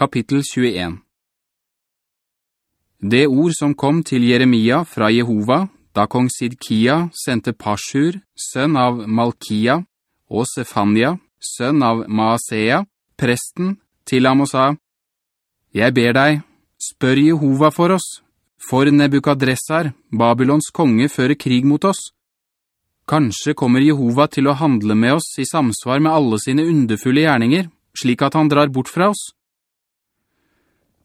kapittel 21 Det ord som kom til Jeremia fra Jehova, da kong Sidkia sendte Pashur, sønn av Malkia, og Sefania, sønn av Maasea, presten, til ham og sa, «Jeg ber deg, spør Jehova for oss, for Nebukadressar, Babylons konge, fører krig mot oss. Kanskje kommer Jehova til å handle med oss i samsvar med alle sine underfulle gjerninger, slik at han drar bort fra oss.»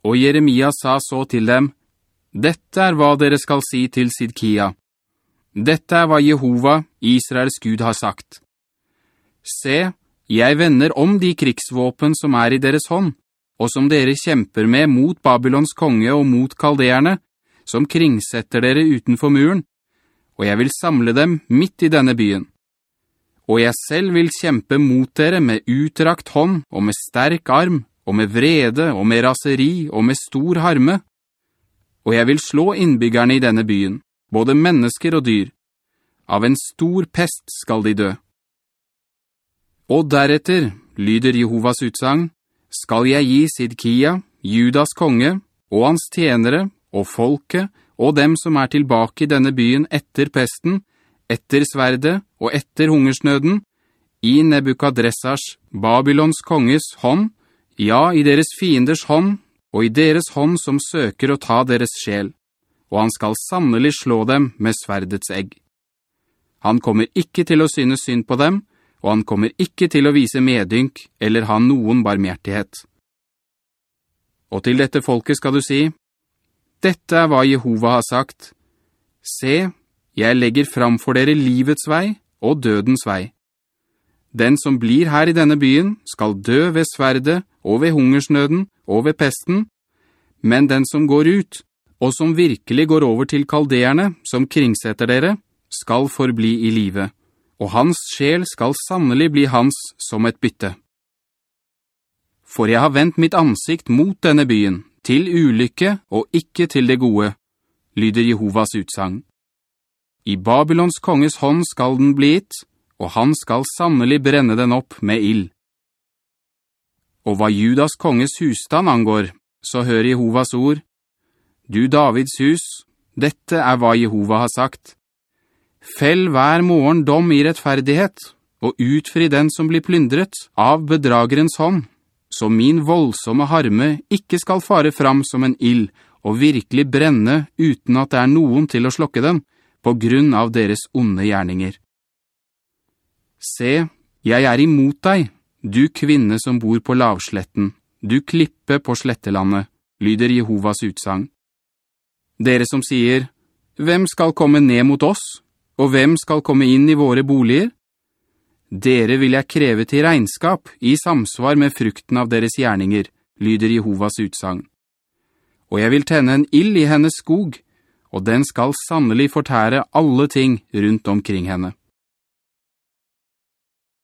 Og Jeremia sa så til dem, «Dette er hva dere skal si til Sidkia. Dette er hva Jehova, Israels Gud, har sagt. Se, jeg vender om de krigsvåpen som er i deres hånd, og som dere kjemper med mot Babylons konge og mot kalderne, som kringsetter dere utenfor muren, og jeg vil samle dem midt i denne byen. Og jeg selv vil kjempe mot dere med utrakt hånd og med sterk arm, og med vrede og med raseri og med stor harme. Og jeg vil slå innbyggerne i denne byen, både mennesker og dyr. Av en stor pest skal de dø. Og deretter, lyder Jehovas utsang, skal jeg gi Sidkia, Judas konge, og hans tjenere, og folket, og dem som er tilbake i denne byen etter pesten, etter sverdet og etter hungersnøden, i Nebukadressars, Babylons konges hånd, ja, i deres fienders hånd, og i deres hånd som søker å ta deres sjel, og han skal sannelig slå dem med sverdets egg. Han kommer ikke til å synes synd på dem, og han kommer ikke til å vise medynk eller ha noen barmhjertighet. Og til dette folket skal du si, «Dette er hva Jehova har sagt. Se, jeg legger fram for dere livets vei og dødens vei. Den som blir her i denne byen skal dø ved sverde og ved hungersnøden og ved pesten, men den som går ut, og som virkelig går over til kaldeerne som kringsetter dere, skal forbli i live, og hans sjel skal sannelig bli hans som et bytte. For jeg har vendt mitt ansikt mot denne byen, til ulykke og ikke til det gode, lyder Jehovas utsang. I Babylons konges hånd skal den bli gitt, og han skal sannelig brenne den opp med ild. Og hva Judas konges husstand angår, så hører Jehovas ord, «Du Davids hus, dette er hva Jehova har sagt. Fell hver morgen dom i rettferdighet, og utfri den som blir plyndret av bedragerens hånd, så min voldsomme harme ikke skal fare fram som en ild, og virkelig brenne uten at det er noen til å slokke den, på grunn av deres onde gjerninger. Se, jeg er imot deg, du kvinne som bor på lavsletten, du klippe på slettelandet, lyder Jehovas utsang. Dere som sier, hvem skal komme ned mot oss, og hvem skal komme inn i våre boliger? Dere vil jeg kreve til regnskap i samsvar med frukten av deres gjerninger, lyder Jehovas utsang. Og jeg vil tenne en ill i hennes skog, og den skal sannelig fortære alle ting rundt omkring henne.